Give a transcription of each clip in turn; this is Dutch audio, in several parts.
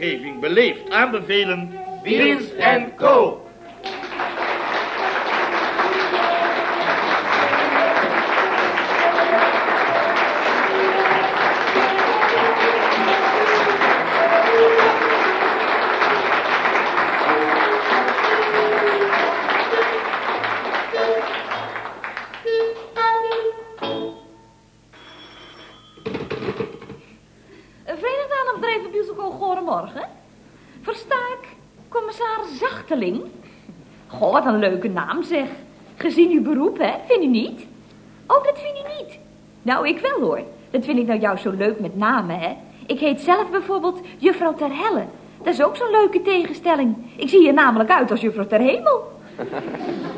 vormgeving beleefd aanbevelen... Wiels en Co. een leuke naam zeg. Gezien uw beroep, hè? Vind u niet? Oh, dat vind u niet? Nou, ik wel hoor. Dat vind ik nou jou zo leuk met namen, hè? Ik heet zelf bijvoorbeeld juffrouw Ter Helle. Dat is ook zo'n leuke tegenstelling. Ik zie er namelijk uit als juffrouw Ter Hemel.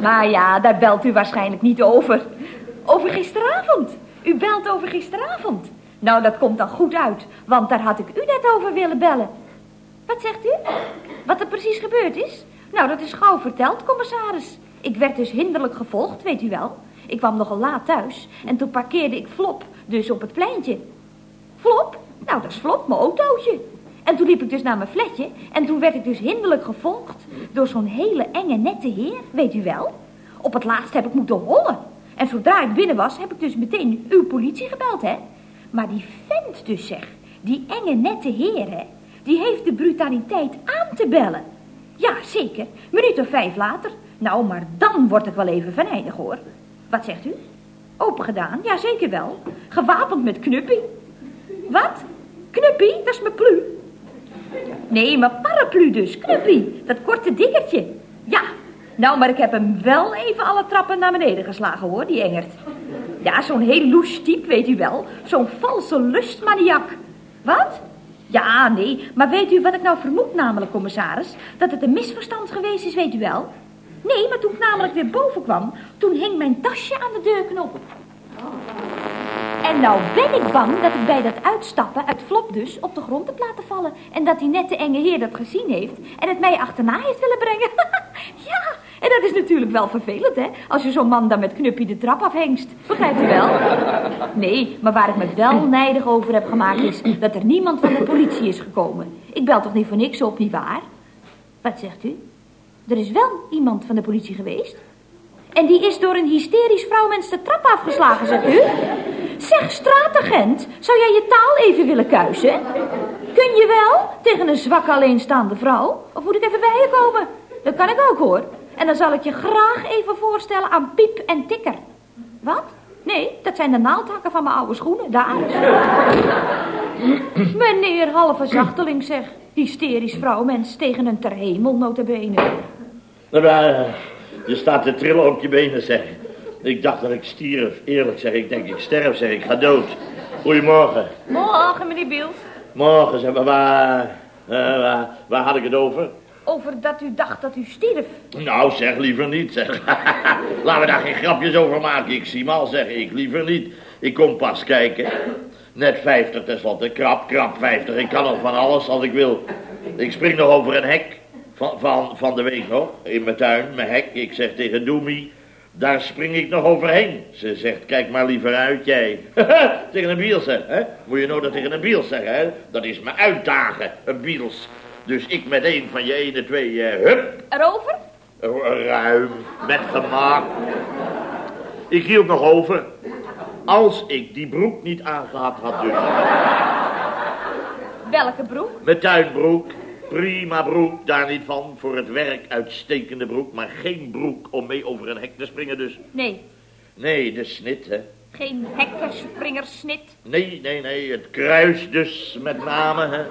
Maar ja, daar belt u waarschijnlijk niet over. Over gisteravond. U belt over gisteravond. Nou, dat komt dan goed uit, want daar had ik u net over willen bellen. Wat zegt u? Wat er precies gebeurd is? Nou, dat is gauw verteld, commissaris. Ik werd dus hinderlijk gevolgd, weet u wel. Ik kwam nogal laat thuis en toen parkeerde ik Flop dus op het pleintje. Flop? Nou, dat is Flop, mijn autootje. En toen liep ik dus naar mijn flatje en toen werd ik dus hinderlijk gevolgd door zo'n hele enge nette heer, weet u wel. Op het laatst heb ik moeten hollen. En zodra ik binnen was, heb ik dus meteen uw politie gebeld, hè. Maar die vent dus, zeg, die enge nette heer, hè, die heeft de brutaliteit aan te bellen. Ja, zeker. Minuut of vijf later. Nou, maar dan word ik wel even venijnig, hoor. Wat zegt u? Open gedaan? Ja, zeker wel. Gewapend met knuppie. Wat? Knuppie? Dat is mijn plu. Nee, mijn paraplu dus. Knuppie. Dat korte dikkertje. Ja. Nou, maar ik heb hem wel even alle trappen naar beneden geslagen, hoor, die engert. Ja, zo'n heel loes type, weet u wel. Zo'n valse lustmaniak. Wat? Ja, nee, maar weet u wat ik nou vermoed namelijk, commissaris? Dat het een misverstand geweest is, weet u wel? Nee, maar toen ik namelijk weer boven kwam, toen hing mijn tasje aan de deurknop. En nou ben ik bang dat ik bij dat uitstappen uit Flop dus op de grond heb laten vallen. En dat die nette enge heer dat gezien heeft en het mij achterna heeft willen brengen. ja, en dat is natuurlijk wel vervelend, hè? Als je zo'n man dan met knuppie de trap afhengst. Begrijpt u wel? Nee, maar waar ik me wel nijdig over heb gemaakt is dat er niemand van de politie is gekomen. Ik bel toch niet voor niks op, nietwaar? Wat zegt u? Er is wel iemand van de politie geweest. En die is door een hysterisch vrouwmens de trap afgeslagen, zegt u? Zeg, straatagent, zou jij je taal even willen kuisen? Kun je wel tegen een zwak alleenstaande vrouw? Of moet ik even bij je komen? Dat kan ik ook, hoor. En dan zal ik je graag even voorstellen aan Piep en Tikker. Wat? Nee, dat zijn de naaldhakken van mijn oude schoenen, daar. Meneer halve zachteling, zeg. Hysterisch vrouwmens tegen een ter hemel, notabene. Nou, maar, je staat te trillen op je benen, zeg. Ik dacht dat ik stierf. Eerlijk zeg, ik denk ik sterf, zeg. Ik ga dood. Goedemorgen. Morgen, meneer Biels. Morgen, zeg maar, waar, eh, waar, waar had ik het over? Over dat u dacht dat u stierf. Nou, zeg liever niet, zeg. Laten we daar geen grapjes over maken. Ik zie mal, zeg ik. Liever niet. Ik kom pas kijken. Net 50 tenslotte. Krap, krap 50. Ik kan nog van alles als ik wil. Ik spring nog over een hek. Van, van, van de week nog. In mijn tuin, mijn hek. Ik zeg tegen Doemie. Daar spring ik nog overheen. Ze zegt, kijk maar liever uit, jij. tegen een biels, hè? Moet je nou dat tegen een biels zeggen, hè? Dat is me uitdagen, een biels. Dus ik met een van je ene twee, eh, hup, Erover? ruim, met gemak. Ik hield nog over. Als ik die broek niet aangehad had dus. Welke broek? Mijn tuinbroek. Prima broek, daar niet van. Voor het werk uitstekende broek. Maar geen broek om mee over een hek te springen dus. Nee, Nee, de snit, hè. geen hekkenspringersnit. Nee, nee, nee. Het kruis dus met name, hè.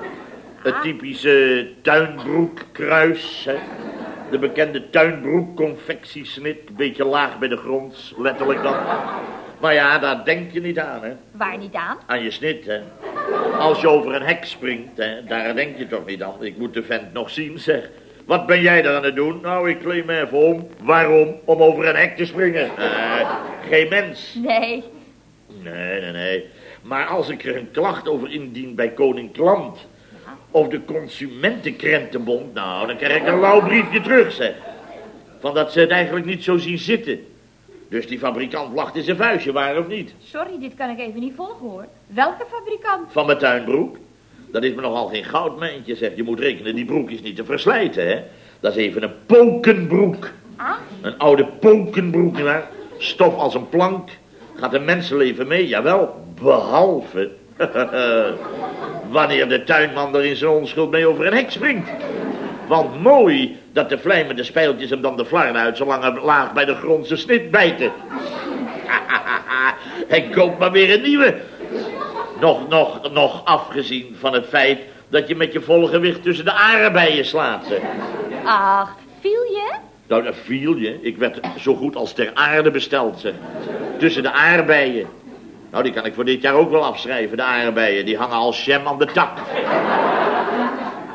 Het typische tuinbroekkruis, hè. De bekende tuinbroek-confectiesnit. Beetje laag bij de grond, letterlijk dan. Maar ja, daar denk je niet aan, hè. Waar niet aan? Aan je snit, hè. Als je over een hek springt, hè, daar denk je toch niet aan. Ik moet de vent nog zien, zeg. Wat ben jij daar aan het doen? Nou, ik kleed me even om. Waarom? Om over een hek te springen. Eh, geen mens. Nee. Nee, nee, nee. Maar als ik er een klacht over indien bij koning Klant... of de Consumentenkrentenbond... nou, dan krijg ik een lauw briefje terug, zeg. Van dat ze het eigenlijk niet zo zien zitten. Dus die fabrikant lacht in zijn vuistje, waar of niet? Sorry, dit kan ik even niet volgen hoor. Welke fabrikant? Van mijn tuinbroek. Dat is me nogal geen goudmijntje, zeg. Je moet rekenen, die broek is niet te verslijten, hè. Dat is even een pokenbroek. Ah, Een oude pokenbroek, nietwaar? Stof als een plank. Gaat een mensenleven mee, jawel. Behalve... wanneer de tuinman er in zijn onschuld mee over een hek springt. Want mooi dat de vlijmende spijltjes hem dan de flarden uit zijn lange laag bij de grondse snit bijten. Hij koopt maar weer een nieuwe. Nog, nog, nog afgezien van het feit dat je met je volle gewicht tussen de aardbeien slaat. ach, viel je? Nou, dat viel je. Ik werd zo goed als ter aarde besteld, zeg. Tussen de aardbeien. Nou, die kan ik voor dit jaar ook wel afschrijven, de aardbeien. Die hangen als jam aan de tak.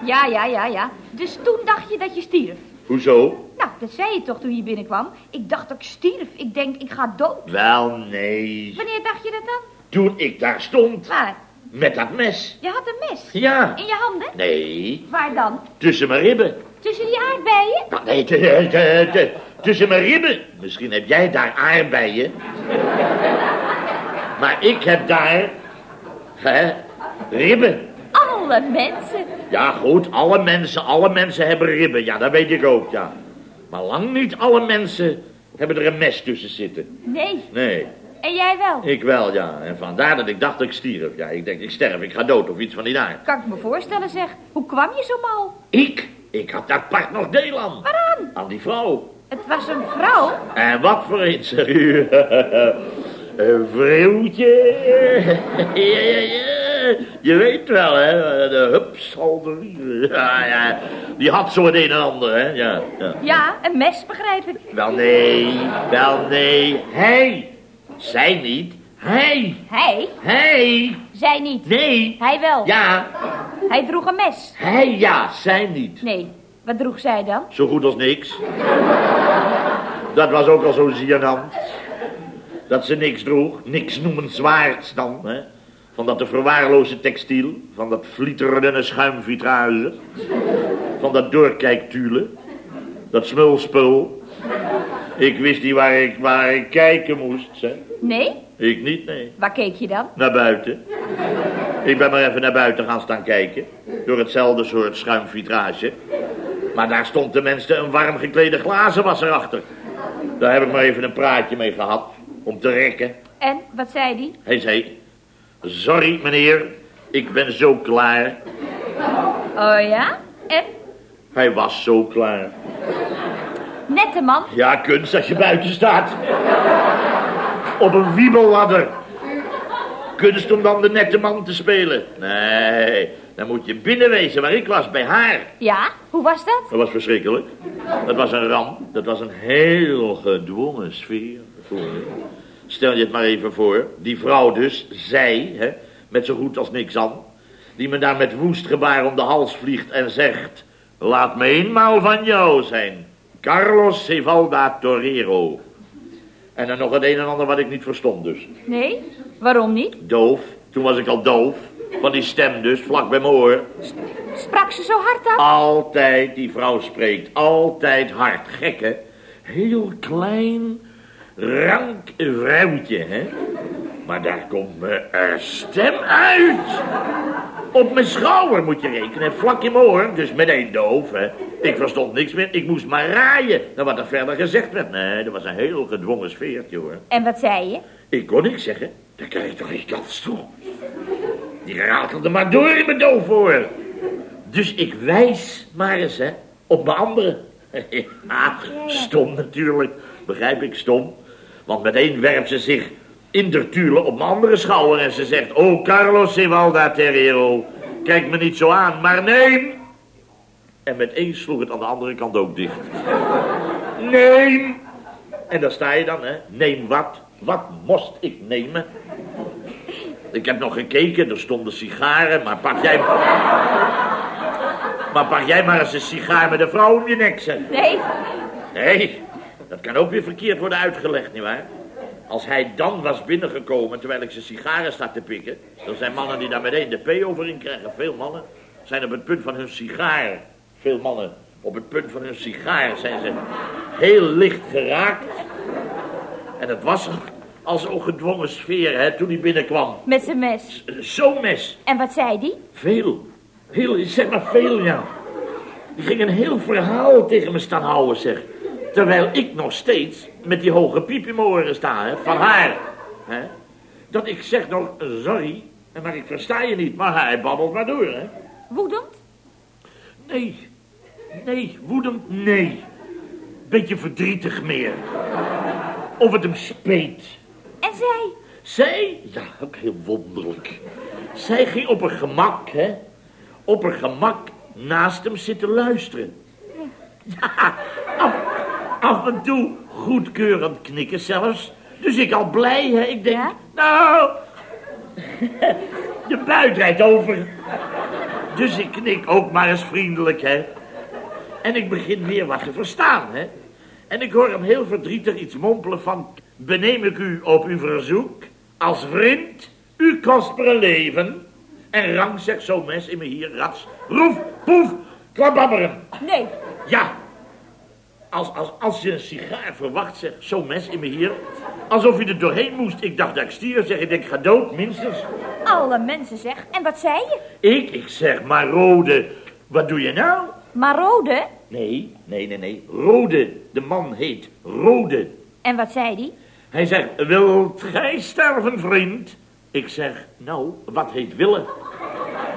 Ja, ja, ja, ja. Dus toen dacht je dat je stierf? Hoezo? Nou, dat zei je toch toen je binnenkwam? Ik dacht dat ik stierf. Ik denk, ik ga dood. Wel, nee. Wanneer dacht je dat dan? Toen ik daar stond, Waar? met dat mes. Je had een mes. Ja. In je handen? Nee, Waar dan? tussen mijn ribben. Tussen die aardbeien? Nou, Nee, t- t- tussen mijn ribben. Misschien heb jij daar aardbeien. Maar ik heb daar... Hè, ribben. Alle mensen. Ja, goed, alle mensen, alle mensen hebben ribben. Ja, dat weet ik ook, ja. Maar lang niet alle mensen hebben er een mes tussen zitten. Nee. Nee, En jij wel? ik wel, ja. En vandaar dat ik dacht dat ik stierf. Ja, ik denk, ik sterf, ik ga dood of iets van die aard. Kan ik me voorstellen, zeg. Hoe kwam je zo mal? Ik? Ik had daar part nog deel aan. Waaraan? Aan die vrouw. Het was een vrouw. En wat voor u? Een vrouwtje. Ja, ja, ja. Je weet wel, hè. De hupsalderie. Ja, ja. Die had zo het een en ander, hè. Ja, ja. Ja, een mes, begrijp ik. Wel nee, wel nee. Hij. Zij niet. Hij. Hij? Hij. Zij niet. Nee. Hij wel. Ja. Hij droeg een mes. Hij ja, zij niet. Nee. Wat droeg zij dan? Zo goed als niks. Dat was ook al zo gênant. Dat ze niks droeg, niks noemenswaards dan, hè. Van dat te verwaarloze textiel, van dat flieterende schuimvitrage, van dat doorkijktulen, dat smulspul. Ik wist niet waar ik, waar ik kijken moest. Nee? Ik niet, nee. Waar keek je dan? Naar buiten. Ik ben maar even naar buiten gaan staan kijken. Door hetzelfde soort schuimvitrage. Maar daar stond tenminste een warm geklede glazenwasser achter. Daar heb ik maar even een praatje mee gehad. Om te rekken. En, wat zei die? Hij zei... Sorry, meneer. Ik ben zo klaar. Oh ja? En? Hij was zo klaar. Nette man. Ja, kunst als je buiten staat. Op een wiebelladder. Kunst om dan de nette man te spelen. Nee, dan moet je binnen wezen waar ik was, bij haar. Ja? Hoe was dat? Dat was verschrikkelijk. Dat was een ramp. Dat was een heel gedwongen sfeer. Stel je het maar even voor. Die vrouw dus, zij, hè, met zo goed als niks aan. Die me daar met woest gebaar om de hals vliegt en zegt... Laat me eenmaal van jou zijn. Carlos Cevalda Torero. En dan nog het een en ander wat ik niet verstond dus. Nee? Waarom niet? Doof. Toen was ik al doof. Van die stem dus, vlak bij mijn oor. Sprak ze zo hard dan? Altijd, die vrouw spreekt, altijd hard. Gekke, heel klein, rank vrouwtje, hè? Maar daar komt me een stem uit. Op mijn schouder moet je rekenen, vlak in mijn oor, dus meteen doof, hè? Ik verstond niks meer, ik moest maar raaien naar wat er verder gezegd werd. Nee, dat was een heel gedwongen sfeertje, hoor. En wat zei je? Ik kon niks zeggen, daar krijg ik toch geen kans toe. Die ratelde maar door in mijn doofoor. Dus ik wijs maar eens, hè, op mijn andere. Ja, stom natuurlijk. Begrijp ik, stom. Want meteen werpt ze zich in de tuurle op mijn andere schouder en ze zegt... Oh, Carlos Cevalda Terrero, kijk me niet zo aan, maar neem... En meteen sloeg het aan de andere kant ook dicht. Neem! En daar sta je dan, hè. Neem wat? Wat moest ik nemen? Ik heb nog gekeken, er stonden sigaren, maar pak jij... Maar pak jij maar eens een sigaar met een vrouw om je nek, zeg. Nee? Nee, dat kan ook weer verkeerd worden uitgelegd, nietwaar? Als hij dan was binnengekomen terwijl ik zijn sigaren sta te pikken... er zijn mannen die daar meteen de P over in krijgen. Veel mannen zijn op het punt van hun sigaar. Veel mannen op het punt van hun sigaar zijn ze heel licht geraakt. En het was Als ongedwongen sfeer, hè, toen hij binnenkwam. Met zijn mes. Zo'n mes. En wat zei die? Veel. Heel, zeg maar veel, ja. Die ging een heel verhaal tegen me staan houden, zeg. Terwijl ik nog steeds met die hoge piep in mijn oren sta, hè, van haar. Hè. Dat ik zeg nog, sorry, maar ik versta je niet. Maar hij babbelt maar door, hè. Woedend? Nee, nee, woedend, nee. Beetje verdrietig meer. Of het hem speet. En zij? Zij, ja, ook heel wonderlijk. Zij ging op haar gemak, hè, op haar gemak naast hem zitten luisteren. Ja, af, af en toe goedkeurend knikken zelfs. Dus ik al blij, hè. Ik denk, Ja? nou, de buit rijdt over. Dus ik knik ook maar eens vriendelijk, hè. En ik begin weer wat te verstaan, hè. En ik hoor hem heel verdrietig iets mompelen van... Beneem ik u op uw verzoek, als vriend, u kostbare leven... En rang zegt zo mes in me hier, rats, roef, poef, klababberen. Nee. Ja, als, als, als je een sigaar verwacht, zeg, zo mes in me hier... Alsof je er doorheen moest. Ik dacht dat ik stierf, zeg, ik denk, ga dood, minstens. Alle mensen zeg. En wat zei je? Ik, ik zeg, maar Rode, wat doe je nou? Maar rode? Nee, nee, nee, nee. Rode, de man heet Rode. En wat zei die? Hij zegt, wilt gij sterven, vriend? Ik zeg, nou, wat heet willen?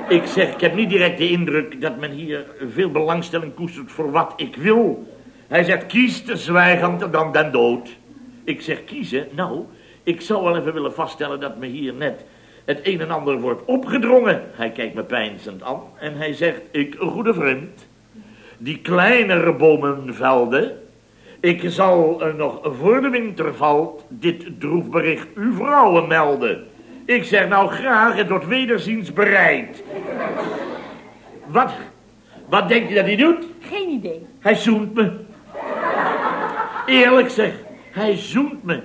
Ik zeg, ik heb niet direct de indruk dat men hier veel belangstelling koestert voor wat ik wil. Hij zegt, kies te zwijgend dan den dood. Ik zeg, kiezen? Nou, ik zou wel even willen vaststellen dat me hier net het een en ander wordt opgedrongen. Hij kijkt me peinzend aan en hij zegt, ik, goede vriend, die kleinere bomenvelden, ik zal eh, nog voor de winter valt dit droefbericht uw vrouwen melden. Ik zeg nou graag en tot wederziens bereid. Wat, wat denk je dat hij doet? Geen idee. Hij zoent me. Eerlijk zeg, hij zoent me.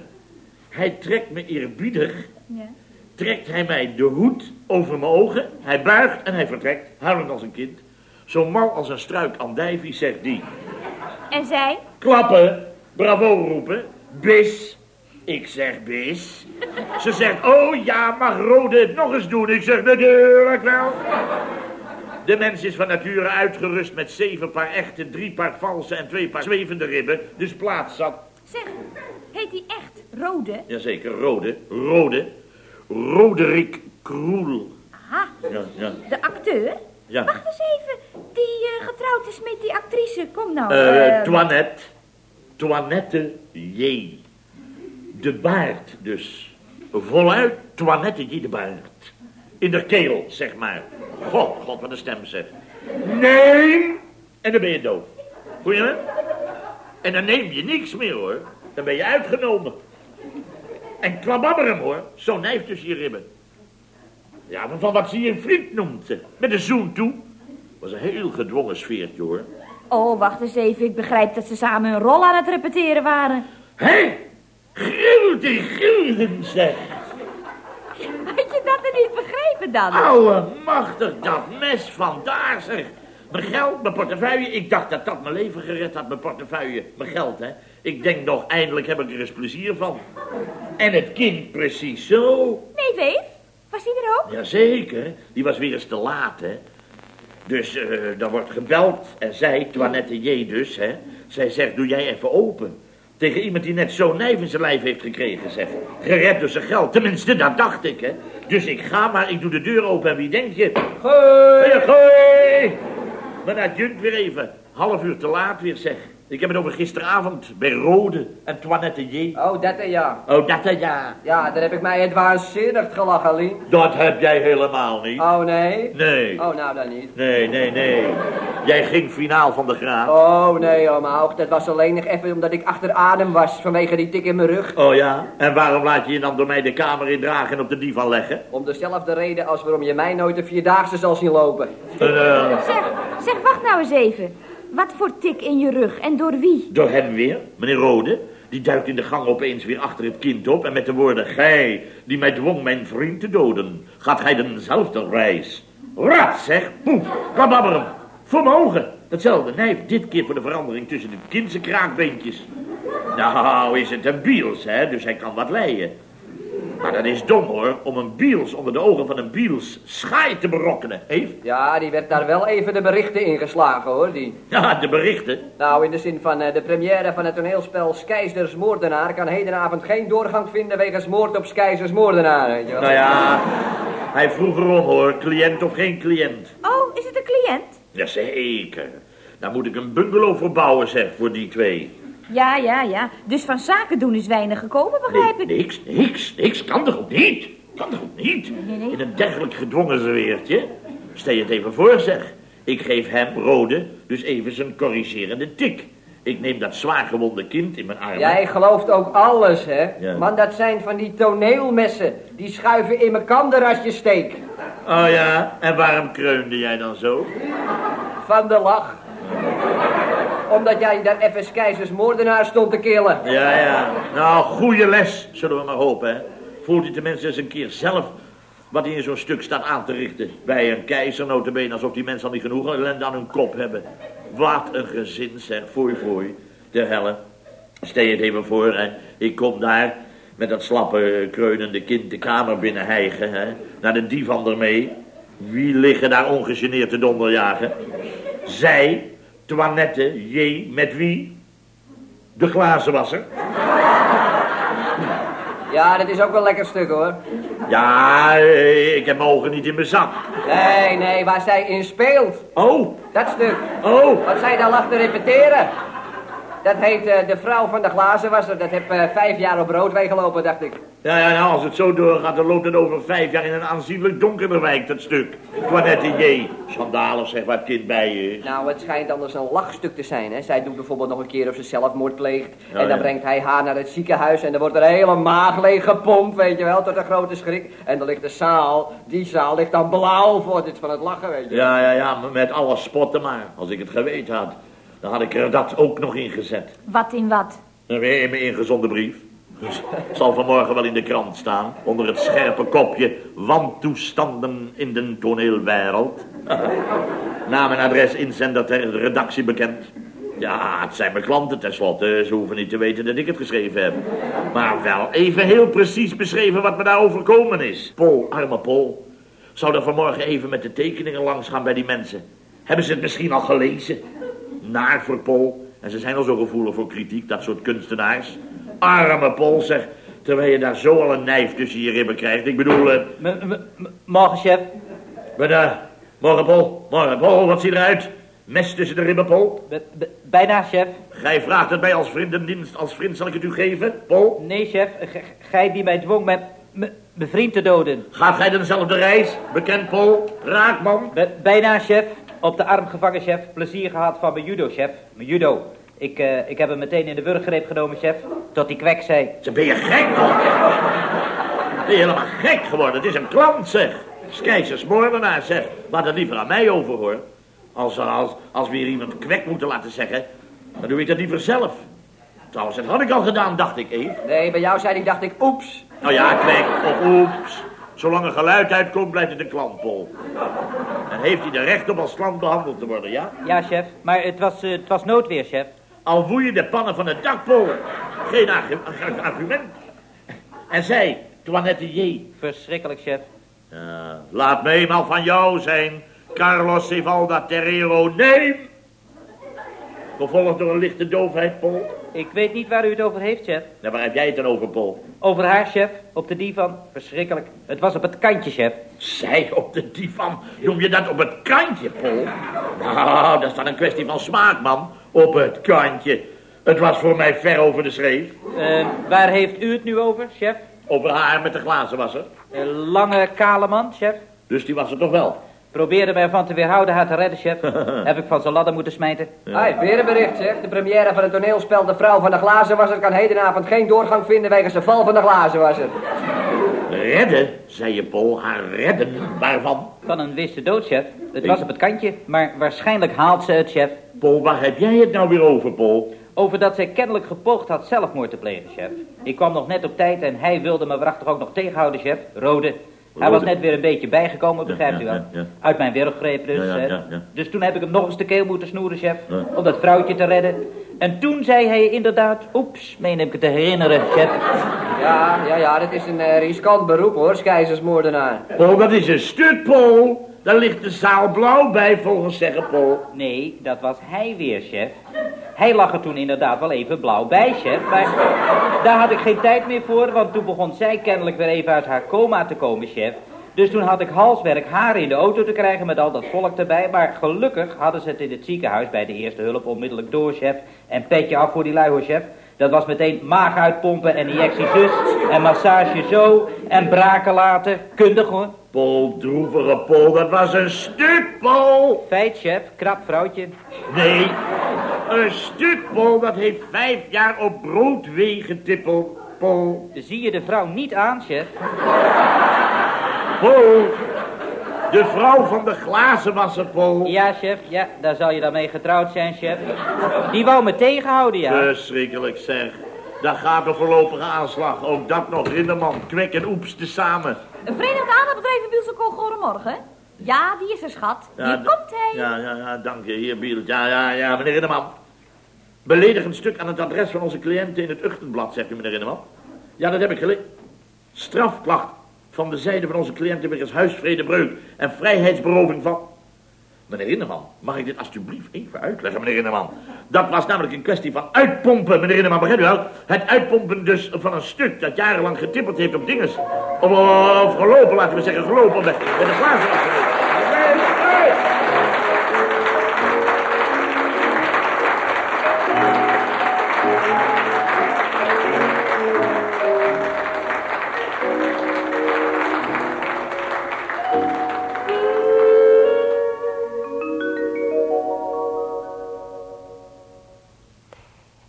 Hij trekt me eerbiedig, Ja. trekt hij mij de hoed over mijn ogen, hij buigt en hij vertrekt, huilend als een kind. Zo mal als een struik andijvie, zegt die. En zij? Klappen, bravo roepen, bis. Ik zeg bis. Ze zegt, oh ja, mag Rode het nog eens doen? Ik zeg, natuurlijk wel. De mens is van nature uitgerust met zeven paar echte, drie paar valse en twee paar zwevende ribben. Dus plaats zat, Zeg, heet die echt rode? jazeker, Rode, Rode, Roderick Kroel. Aha, Ja, ja, de acteur? ja. Wacht eens even. Die eh, getrouwd is met die actrice. Kom nou. Eh, eh, Toinette, Toinette J. De baard dus. Voluit Toinette J de baard. In de keel, zeg maar. God, god, wat een stem zeg. Nee! En dan ben je doof. Goeie me? En dan neem je niks meer hoor. Dan ben je uitgenomen. En klababber hem hoor. Zo'n nijf tussen je ribben. Ja, maar van wat ze je vriend noemt. Met een zoen toe. Was een heel gedwongen sfeertje hoor. Oh, wacht eens even. Ik begrijp dat ze samen een rol aan het repeteren waren. Hé, gilde, gilden zeg. Had je dat er niet begrepen dan? Oude machtig, dat mes vandaar zeg. Mijn geld, mijn portefeuille. Ik dacht dat dat mijn leven gered had, mijn portefeuille. Mijn geld, hè. Ik denk nog, eindelijk heb ik er eens plezier van. En het kind precies zo. Nee, Veef? Was die er ook? Jazeker, die was weer eens te laat, hè. Dus eh dan wordt gebeld en zij, Toinette J dus, hè. Zij zegt, doe jij even open. Tegen iemand die net zo'n nijf in zijn lijf heeft gekregen, zeg. Gered door zijn geld, tenminste, dat dacht ik, hè. Dus ik ga maar, ik doe de deur open en wie denk je? Gooi! Maar dat junt weer even. Half uur te laat weer, zeg. Ik heb het over gisteravond bij Rode en Toinette J. Oh, dat en ja. Oh, dat eh, ja. Ja, daar heb ik mij het waanzinnig gelachen, Lien. Dat heb jij helemaal niet. Oh, nee? Nee. Oh, nou dan niet. Nee, nee, nee. Jij ging finaal van de graad. Oh, nee, maar ook, dat was alleen nog even omdat ik achter adem was vanwege die tik in mijn rug. Oh ja? En waarom laat je je dan door mij de kamer indragen en op de divan leggen? Om dezelfde reden als waarom je mij nooit de Vierdaagse zal zien lopen. En, eh, Zeg, zeg, wacht nou eens even. Wat voor tik in je rug en door wie? door hem weer, meneer Rode. Die duikt in de gang opeens weer achter het kind op en met de woorden... Gij, die mij dwong mijn vriend te doden, gaat gij dezelfde reis. Rat, zeg, poef, kababberen. Voor ogen. Datzelfde nijf, dit keer voor de verandering tussen de kindse kraakbeentjes. Nou, is het een biels, hè, dus hij kan wat leien. Maar dat is dom hoor, om een biels onder de ogen van een biels schaai te berokkenen, Eve. Ja, die werd daar wel even de berichten ingeslagen, hoor, die. Ja, de berichten. Nou, in de zin van eh, de première van het toneelspel Skeizers Moordenaar... kan hedenavond geen doorgang vinden wegens moord op Skeizers Moordenaar, weet je wel. Nou ja, hij vroeg erom hoor, cliënt of geen cliënt. Oh, is het een cliënt? Jazeker. Daar moet ik een bungalow voor bouwen, zeg, voor die twee. Ja, ja, ja. Dus van zaken doen is weinig gekomen, begrijp ik. Nee, niks, niks, niks. Kan toch ook niet? Kan toch ook niet? Nee, nee. In een dergelijk gedwongen zweertje. Stel je het even voor, zeg. Ik geef hem, Rode, dus even zijn corrigerende tik. Ik neem dat zwaargewonde kind in mijn armen. Jij gelooft ook alles, hè? Ja. Man, dat zijn van die toneelmessen. Die schuiven in mijn kander als je steek. Oh ja, en waarom kreunde jij dan zo? Van de lach. Omdat jij daar even Keizers moordenaar stond te killen. Ja, ja. Nou, goede les, zullen we maar hopen, hè. Voelt hij tenminste eens een keer zelf wat hij in zo'n stuk staat aan te richten. Bij een keizer, notabene, alsof die mensen al niet genoeg ellende aan hun kop hebben. Wat een gezin, zeg. Foei, foei. Ter helle. Stel je het even voor, hè. Ik kom daar met dat slappe, kreunende kind de kamer binnen hijgen, hè. Naar de divan ermee. Wie liggen daar ongegeneerd te donderjagen? Zij, Toinette, J, met wie? De glazenwasser. Ja, dat is ook wel lekker stuk, hoor. Ja, eh, ik heb mijn ogen niet in mijn zak. Nee, nee, waar zij in speelt. Oh, Dat stuk. oh. Wat zij daar lag te repeteren. Dat heet eh, De Vrouw van de Glazenwasser. Dat heb eh, vijf jaar op Broadway gelopen, dacht ik. Ja, ja, nou, als het zo doorgaat, dan loopt het over vijf jaar in een aanzienlijk donkerder wijk, dat stuk. Toinette J. Schandalig, zeg, waar het kind bij is. Nou, het schijnt anders een lachstuk te zijn, hè. Zij doet bijvoorbeeld nog een keer of ze zelfmoord pleegt. Ja, en dan ja. brengt hij haar naar het ziekenhuis en dan wordt er hele maag leeg gepompt, weet je wel, tot een grote schrik. En dan ligt de zaal, die zaal ligt dan blauw voor dit van het lachen, weet je. Ja, ja, ja, met alle spotten maar. Als ik het geweten had, dan had ik er dat ook nog in gezet. Wat in wat? Weer in mijn ingezonde brief. Dus zal vanmorgen wel in de krant staan. Onder het scherpe kopje wantoestanden in de toneelwereld. Naam en adres inzender ter redactie bekend. Ja, het zijn mijn klanten tenslotte. Ze hoeven niet te weten dat ik het geschreven heb. Maar wel even heel precies beschreven wat me daar overkomen is. Pol, arme Pol. Zou er vanmorgen even met de tekeningen langs gaan bij die mensen. Hebben ze het misschien al gelezen? Naar voor Pol. En ze zijn al zo gevoelig voor kritiek, dat soort kunstenaars. Arme Pol, zeg. Terwijl je daar zo al een nijf tussen je ribben krijgt. Ik bedoel, eh, Morgen, chef. wat, eh, morgen Pol, morgen Pol, wat ziet eruit? Mes tussen de ribben, Pol? Bijna, chef. Gij vraagt het mij als vriendendienst, als vriend zal ik het u geven, Pol? Nee, chef. Gij die mij dwong mijn mijn vriend te doden. Gaat gij dezelfde reis? Bekend, Pol? Raakman? B- bijna, chef. Op de arm gevangen, chef. Plezier gehad van mijn judo, chef. Mijn judo. Ik, eh, ik heb hem meteen in de wurggreep genomen, chef. Tot die kwek zei. Ze ben je gek, man? Ben je helemaal gek geworden? Het is een klant, zeg. Skeizers moordenaar, zeg. Laat het liever aan mij over, hoor. Als, als, als we hier iemand kwek moeten laten zeggen, dan doe ik dat liever zelf. Trouwens, dat had ik al gedaan, dacht ik, Eve. Nee, bij jou zei hij, dacht ik, oeps. Nou ja, kwek of oeps. Zolang er geluid uitkomt, blijft het een klantpol. Heeft hij er recht op als klant behandeld te worden, ja? Ja, chef. Maar het was, eh, het was noodweer, chef. Al woei je de pannen van het dakpol. Geen argu- argu- argument. En zij, Toinette J. Verschrikkelijk, chef. Ja, laat me eenmaal van jou zijn. Carlos Evalda Terrero, neem! Gevolgd door een lichte doofheid, Pol. Ik weet niet waar u het over heeft, chef. Nou, waar heb jij het dan over, Pol? Over haar, chef. Op de divan. Verschrikkelijk. Het was op het kantje, chef. Zij op de divan. Noem je dat op het kantje, Pol? Nou, dat is dan een kwestie van smaak, man. Op het kantje. Het was voor mij ver over de schreef. Eh, waar heeft u het nu over, chef? Over haar met de glazenwasser. Een lange, kale man, chef. Dus die was er toch wel? Probeerde mij ervan te weerhouden haar te redden, chef. Heb ik van zijn ladder moeten smijten. Hij weer een bericht, zeg. De première van het toneelspel De Vrouw van de Glazenwasser kan hedenavond geen doorgang vinden wegens de val van de glazenwasser. Redden, zei je, Pol. Haar redden. Waarvan? Van een wisse dood, chef. Het was op het kantje, maar waarschijnlijk haalt ze het, chef. Pol, waar heb jij het nou weer over, Pol? Over dat zij kennelijk gepoogd had zelfmoord te plegen, chef. Ik kwam nog net op tijd en hij wilde me waarachtig ook nog tegenhouden, chef. Rode. Hij was net weer een beetje bijgekomen, begrijpt u ja, wel. ja, ja. Uit mijn werkgreep dus. Ja, ja, hè. ja, ja. Dus toen heb ik hem nog eens de keel moeten snoeren, chef. Ja. Om dat vrouwtje te redden. En toen zei hij inderdaad, oeps, meen ik het te herinneren, chef. Ja, ja, ja, dat is een uh, riskant beroep hoor, keizersmoordenaar. Paul, dat is een stuk, Paul. Daar ligt de zaal blauw bij, volgens zeggen Paul. Nee, dat was hij weer, chef. Hij lag er toen inderdaad wel even blauw bij, chef. Maar daar had ik geen tijd meer voor, want toen begon zij kennelijk weer even uit haar coma te komen, chef. Dus toen had ik halswerk haar in de auto te krijgen met al dat volk erbij. Maar gelukkig hadden ze het in het ziekenhuis bij de eerste hulp onmiddellijk door, chef. En petje af voor die lui, hoor, chef. Dat was meteen maag uitpompen en injectie zus. En massage zo. En braken laten. Kundig, hoor. Paul, droevige Paul, dat was een stuk, Paul. Feit, chef. Krap vrouwtje. Nee, een stuk, Paul, dat heeft vijf jaar op broodwee getippeld, Paul. Zie je de vrouw niet aan, chef? Paul, de vrouw van de glazenwasser, Paul. Ja, chef, ja, daar zal je dan mee getrouwd zijn, chef. Die wou me tegenhouden, ja. Verschrikkelijk, zeg. Daar gaat een voorlopige aanslag. Ook dat nog, Rinderman, kwek en oeps tezamen. Een verenigd aanbedrijf in Bielsenko goedemorgen. Ja, die is er, schat. Ja, Hier komt hij. Ja, ja, ja, dank je, heer Bielt. Ja, ja, ja, meneer Rinderman. Beledigend stuk aan het adres van onze cliënten in het Uchtenblad, zegt u, meneer Rinderman. Ja, dat heb ik gelezen. Strafklacht van de zijde van onze cliënten wegens huisvredebreuk en vrijheidsberoving van... Meneer Rinderman, mag ik dit alsjeblieft even uitleggen, meneer Rinderman? Dat was namelijk een kwestie van uitpompen, meneer Rinderman, begrijpt u wel? Het uitpompen dus van een stuk dat jarenlang getipperd heeft op dinges. Of, of laten we zeggen, gelopen met, de glazen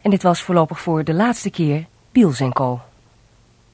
En dit was voorlopig voor de laatste keer Biels Co.